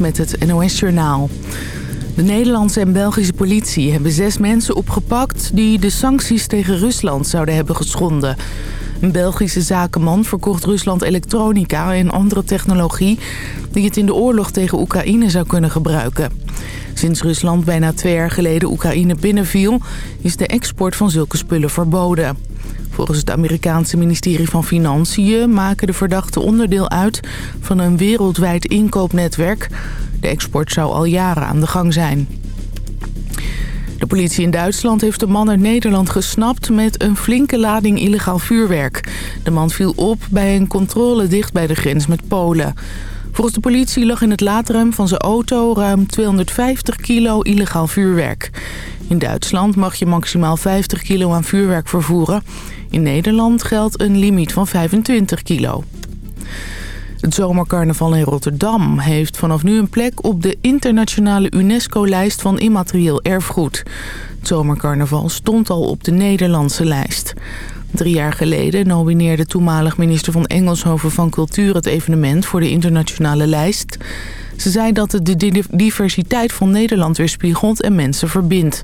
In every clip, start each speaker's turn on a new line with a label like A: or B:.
A: Met het NOS Journaal. De Nederlandse en Belgische politie hebben zes mensen opgepakt... die de sancties tegen Rusland zouden hebben geschonden. Een Belgische zakenman verkocht Rusland elektronica en andere technologie... die het in de oorlog tegen Oekraïne zou kunnen gebruiken. Sinds Rusland bijna twee jaar geleden Oekraïne binnenviel... is de export van zulke spullen verboden. Volgens het Amerikaanse ministerie van Financiën maken de verdachten onderdeel uit van een wereldwijd inkoopnetwerk. De export zou al jaren aan de gang zijn. De politie in Duitsland heeft een man uit Nederland gesnapt met een flinke lading illegaal vuurwerk. De man viel op bij een controle dicht bij de grens met Polen. Volgens de politie lag in het laadruim van zijn auto ruim 250 kilo illegaal vuurwerk. In Duitsland mag je maximaal 50 kilo aan vuurwerk vervoeren. In Nederland geldt een limiet van 25 kilo. Het zomercarnaval in Rotterdam heeft vanaf nu een plek op de internationale UNESCO-lijst van immaterieel erfgoed. Het zomercarnaval stond al op de Nederlandse lijst. Drie jaar geleden nomineerde toenmalig minister van Engelshoven van Cultuur het evenement voor de internationale lijst. Ze zei dat het de diversiteit van Nederland weerspiegelt en mensen verbindt.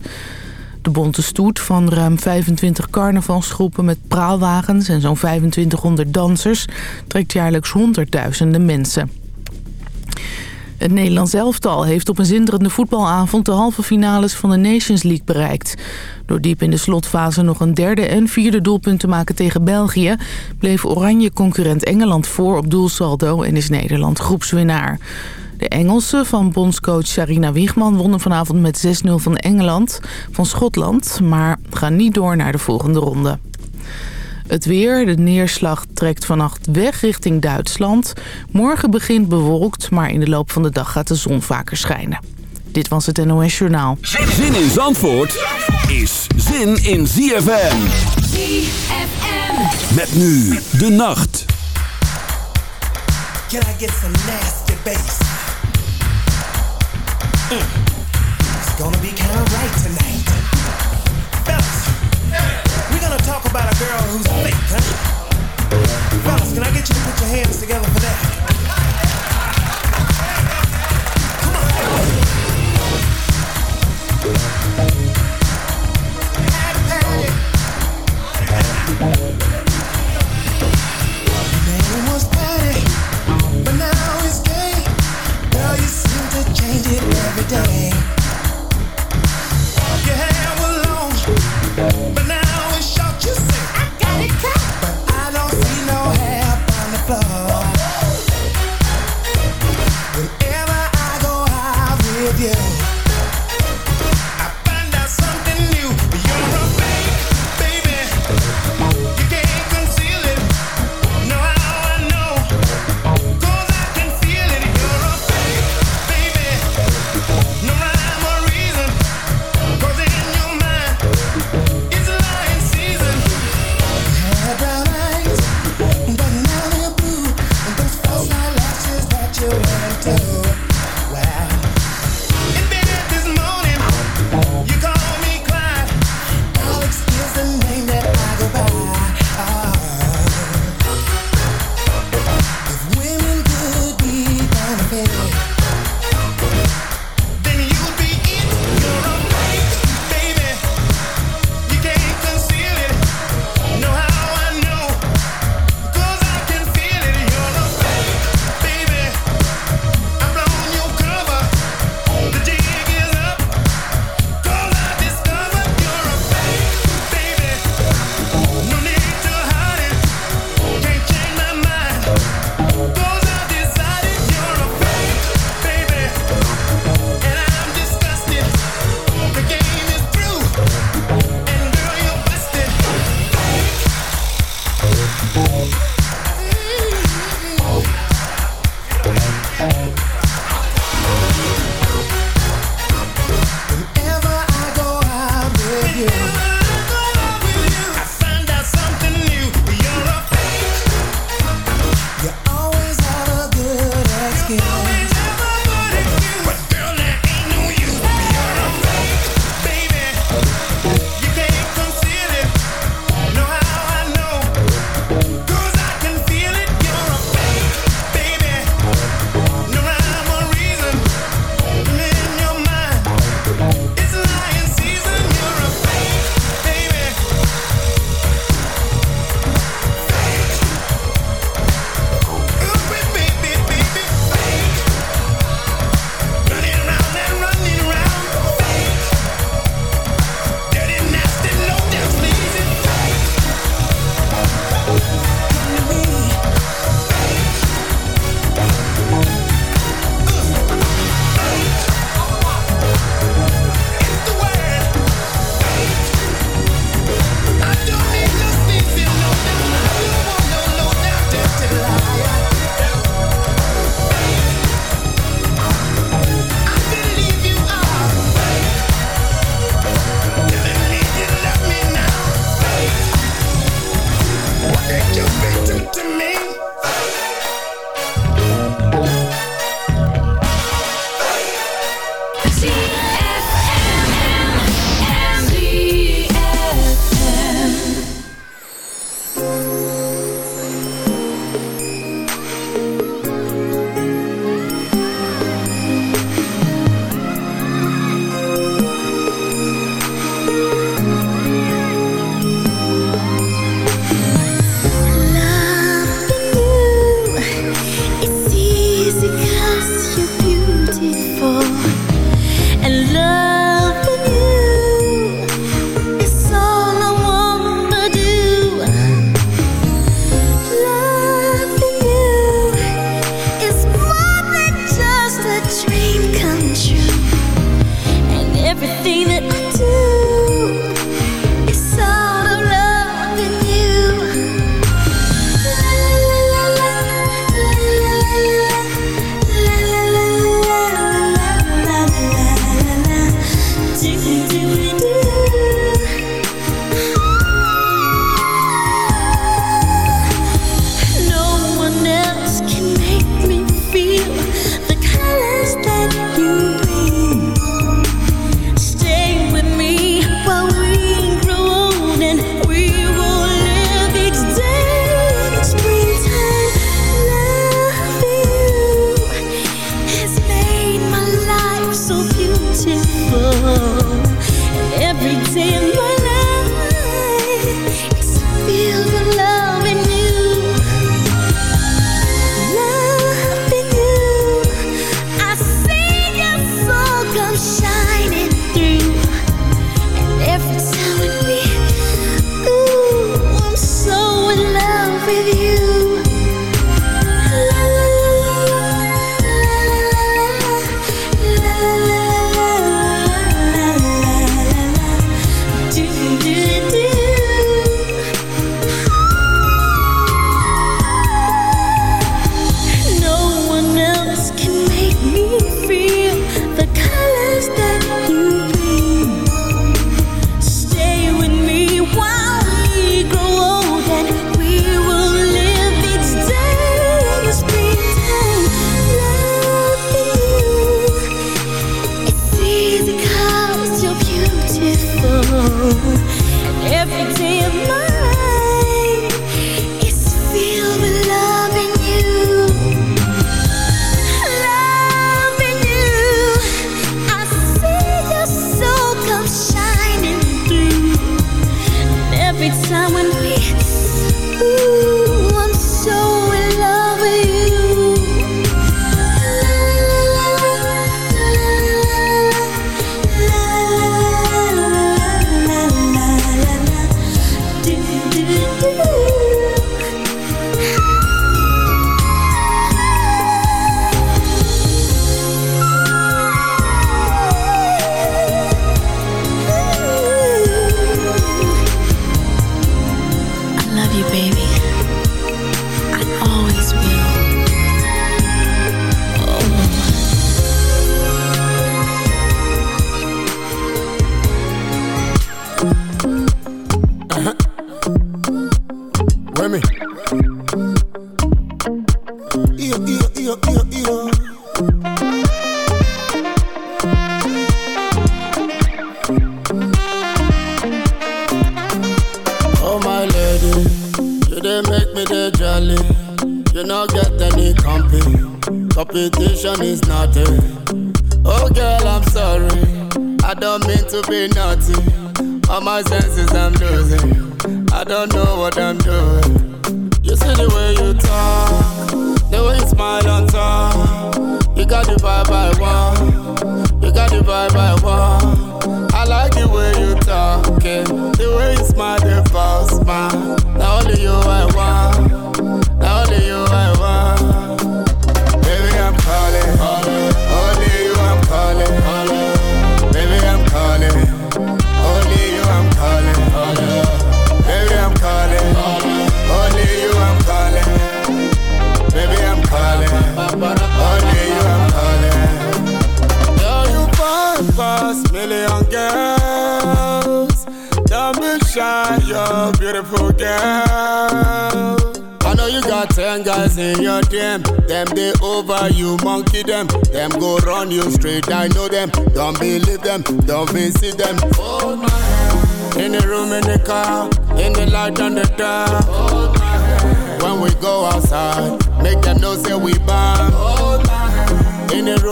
A: De bonte stoet van ruim 25 carnavalsgroepen met praalwagens en zo'n 2500 dansers trekt jaarlijks honderdduizenden mensen. Het Nederlands elftal heeft op een zinderende voetbalavond de halve finales van de Nations League bereikt. Door diep in de slotfase nog een derde en vierde doelpunt te maken tegen België... bleef oranje concurrent Engeland voor op doelsaldo en is Nederland groepswinnaar. De Engelsen van bondscoach Sarina Wiegman wonnen vanavond met 6-0 van Engeland, van Schotland... maar gaan niet door naar de volgende ronde. Het weer, de neerslag trekt vannacht weg richting Duitsland. Morgen begint bewolkt, maar in de loop van de dag gaat de zon vaker schijnen. Dit was het NOS Journaal.
B: Zin in Zandvoort is zin in ZFM. ZFM. Met nu de nacht. Can I get some nasty bass? It's gonna be kind of right tonight. Fellas, we're gonna talk about a girl who's fake, huh? Fellas, can I get you to put your hands together for that? hair on
C: day.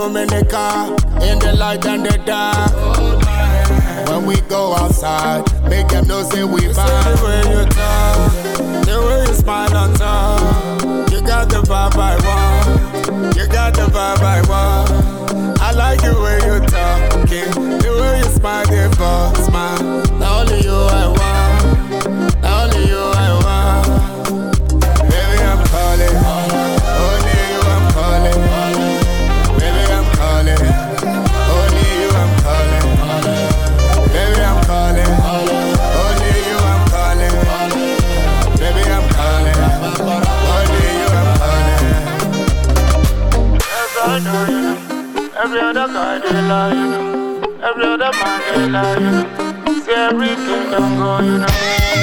C: room in the in the light and the dark. When we go outside, make them know say we vibe. The way you talk, the way you smile on top, you got the vibe I want. You got the vibe I want. I like the way you talk, okay? the way you smile, give a smile. Not only you I want.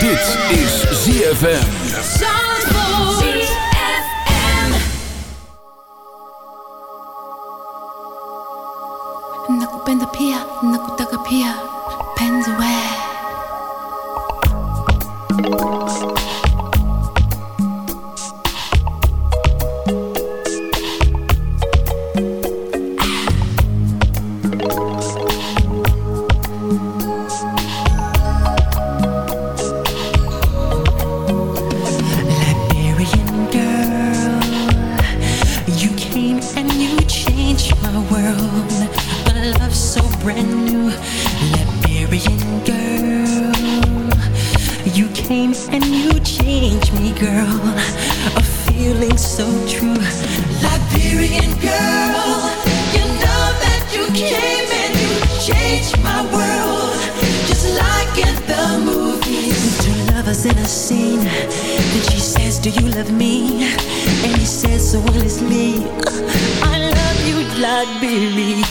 D: Dit is ZFM.
E: do you love me? And he says so well it's me. I love you like
F: Billy.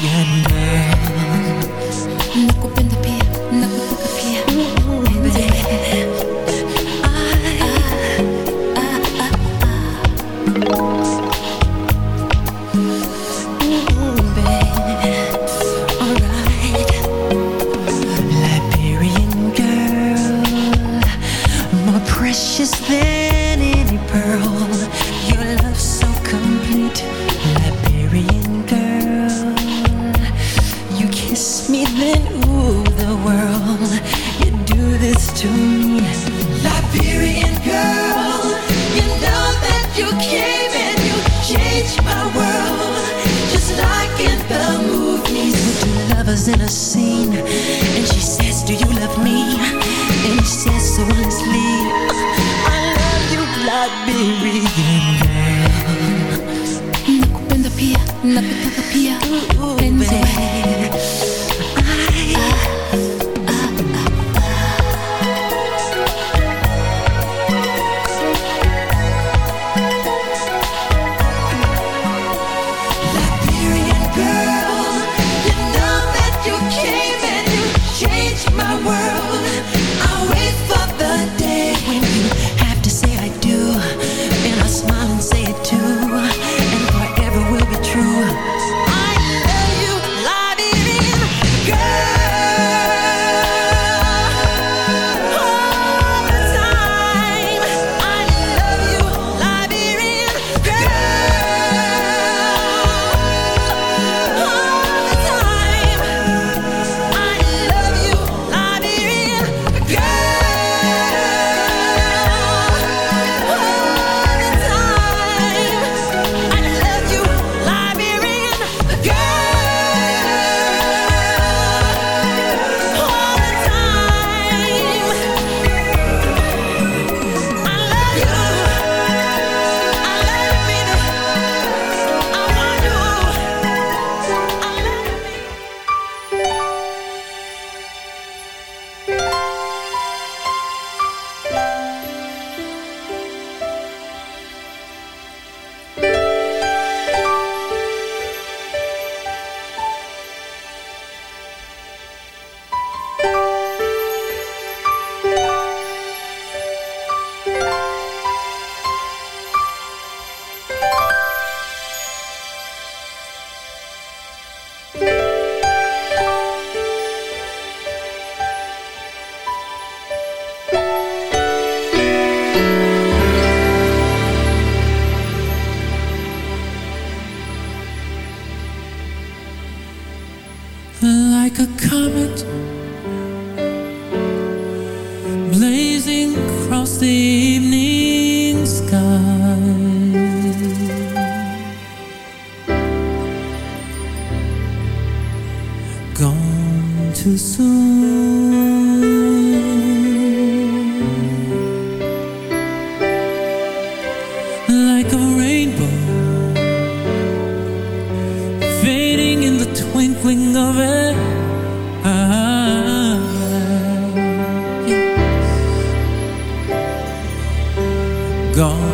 F: Gone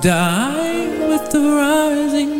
F: dying with the rising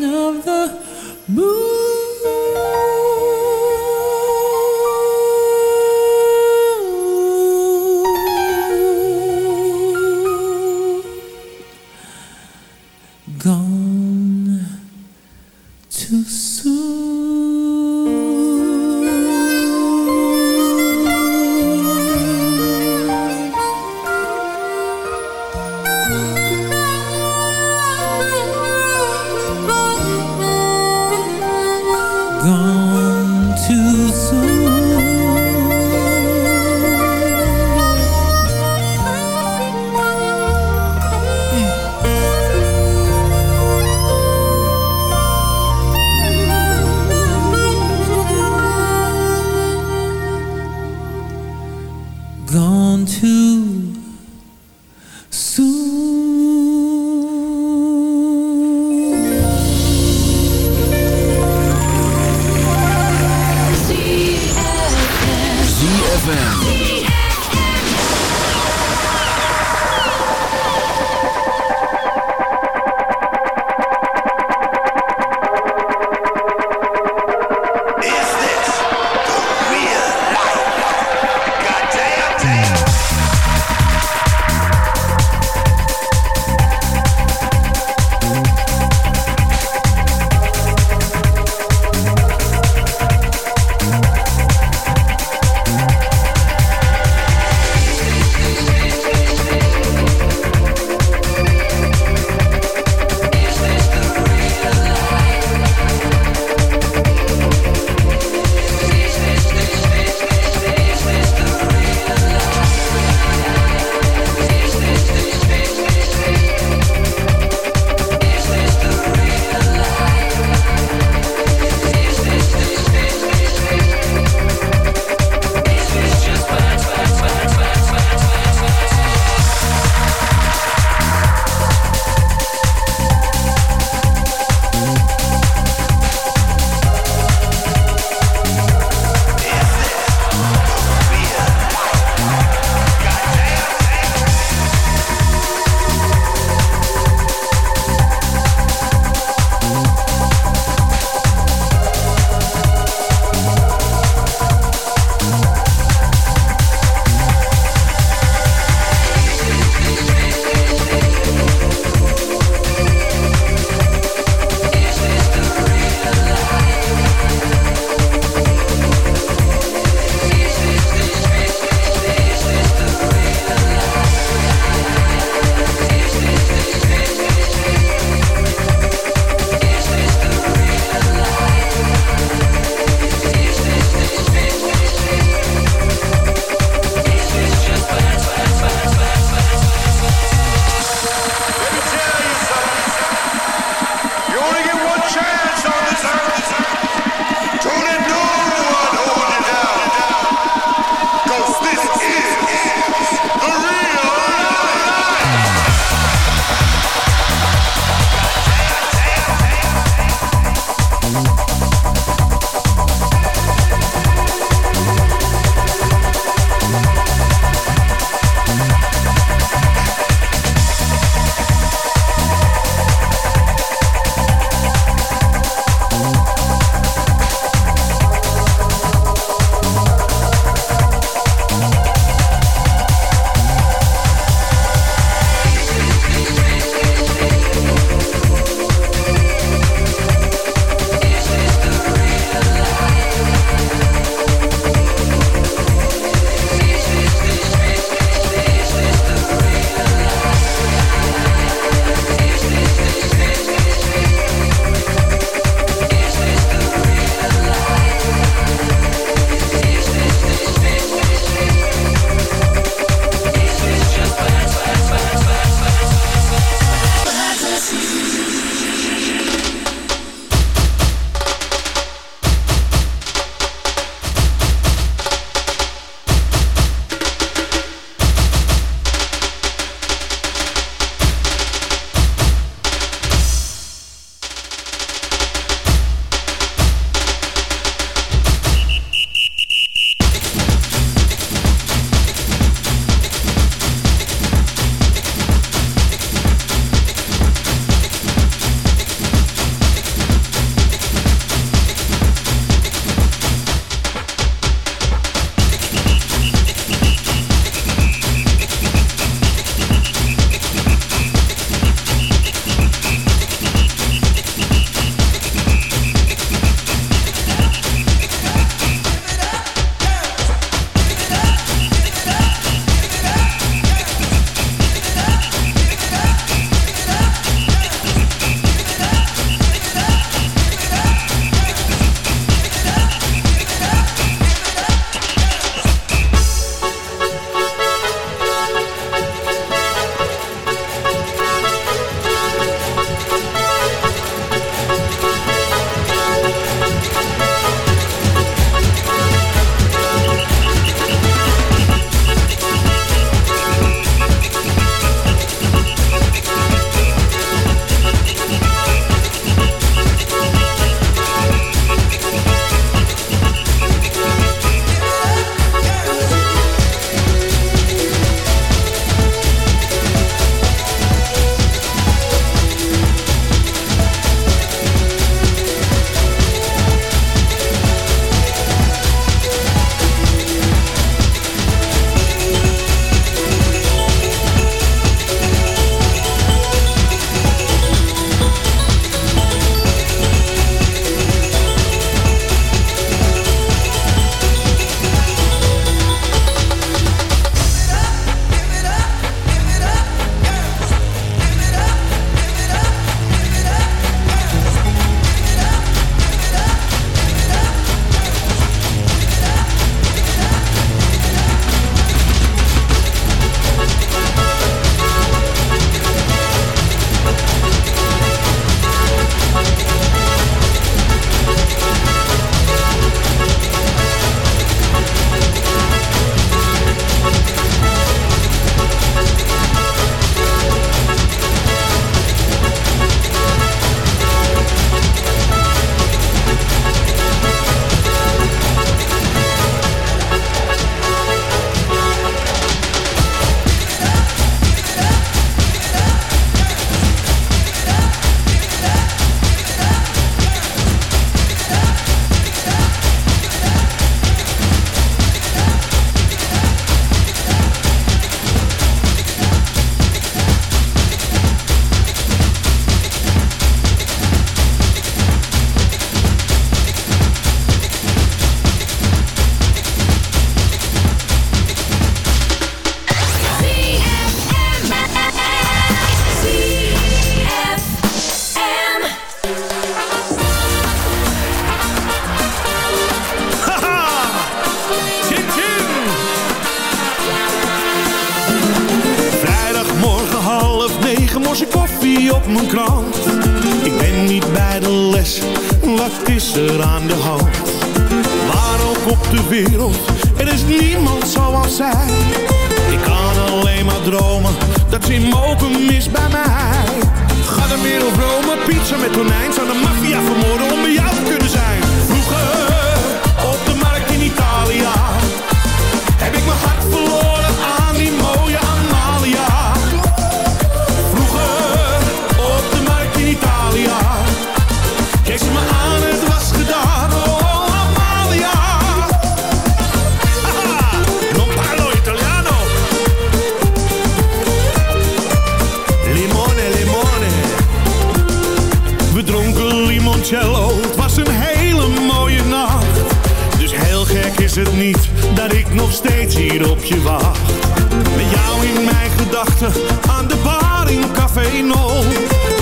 G: aan de bar in Café No.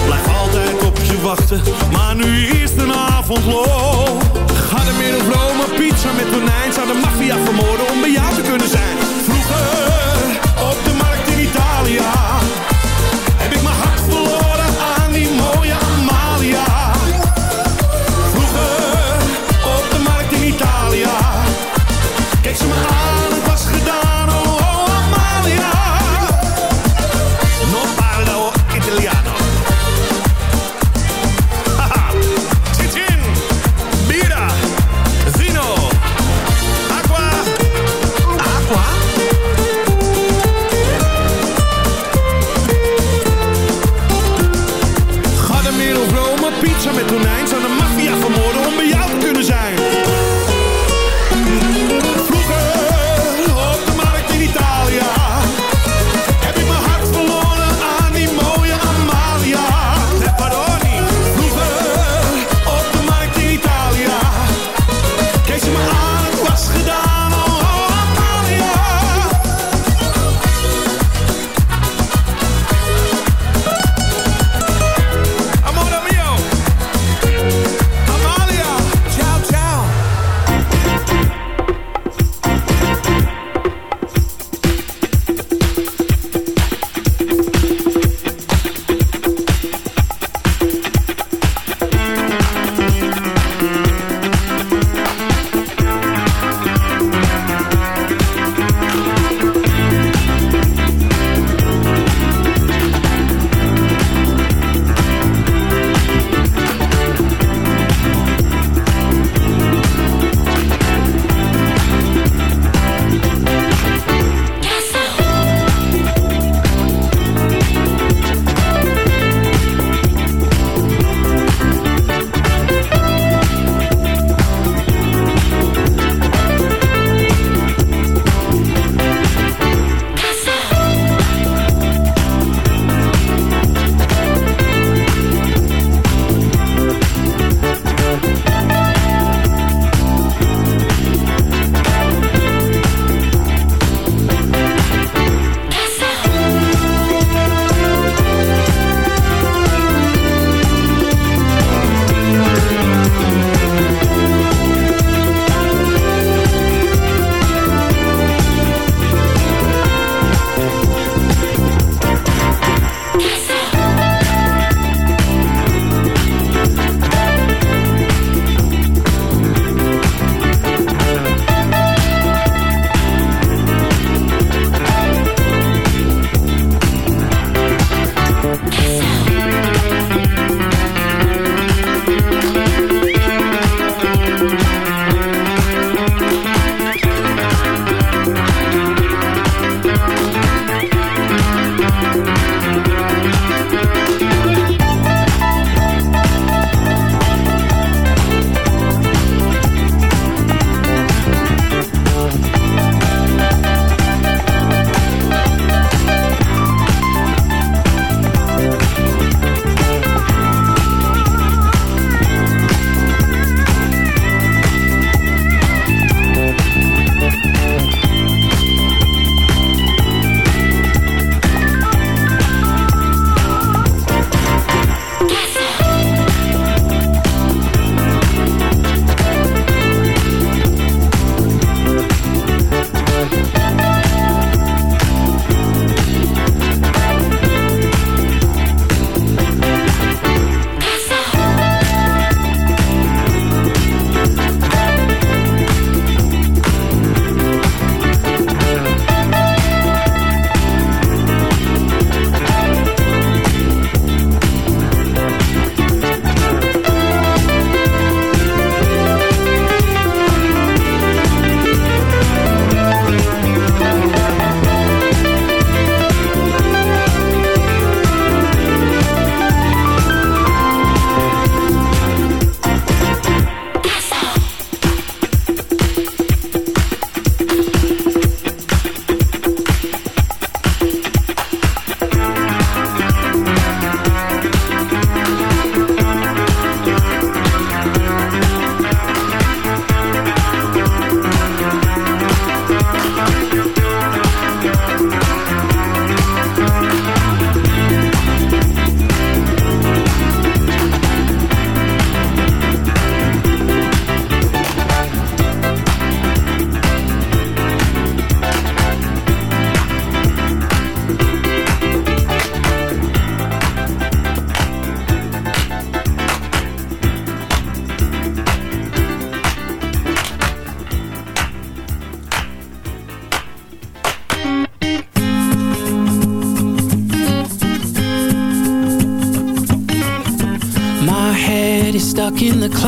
G: Blijf altijd op je wachten, maar nu is de
H: avondlo.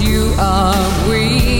H: you are weak.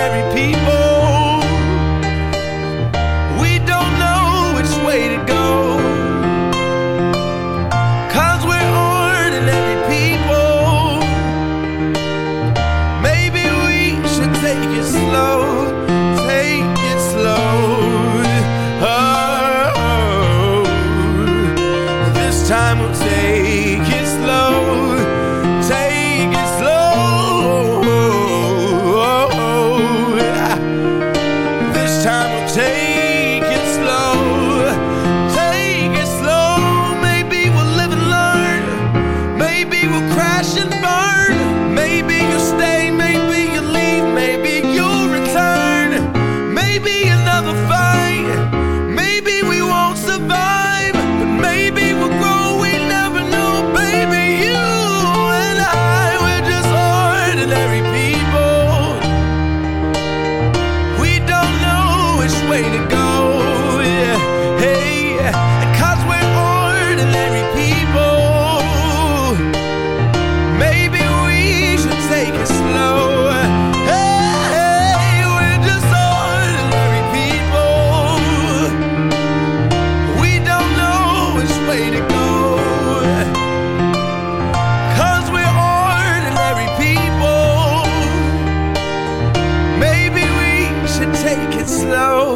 I: ordinary people.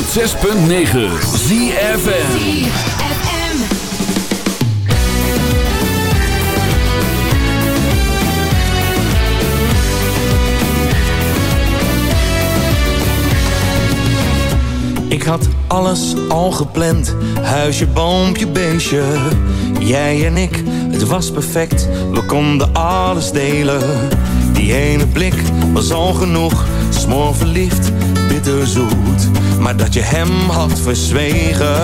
D: 106.9 ZFN
G: Ik had alles al gepland, huisje, boompje, beestje. Jij en ik, het was perfect, we konden alles delen. Die ene blik was al genoeg, smoor verliefd bitterzoet, maar dat je hem had verzwegen.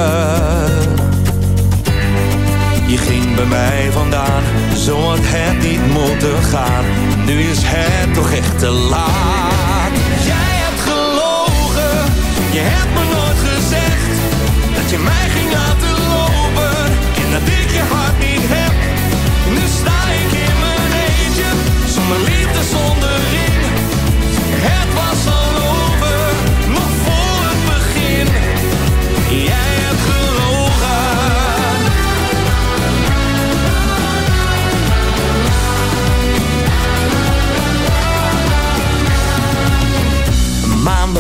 G: Je ging bij mij vandaan, zo had het niet moeten gaan. Nu is het toch echt te laat. Jij hebt gelogen, je hebt me nooit gezegd dat je mij ging laten lopen en dat ik je hart niet heb. Nu sta ik in mijn eentje, zonder liefde, zonder ring. Het was al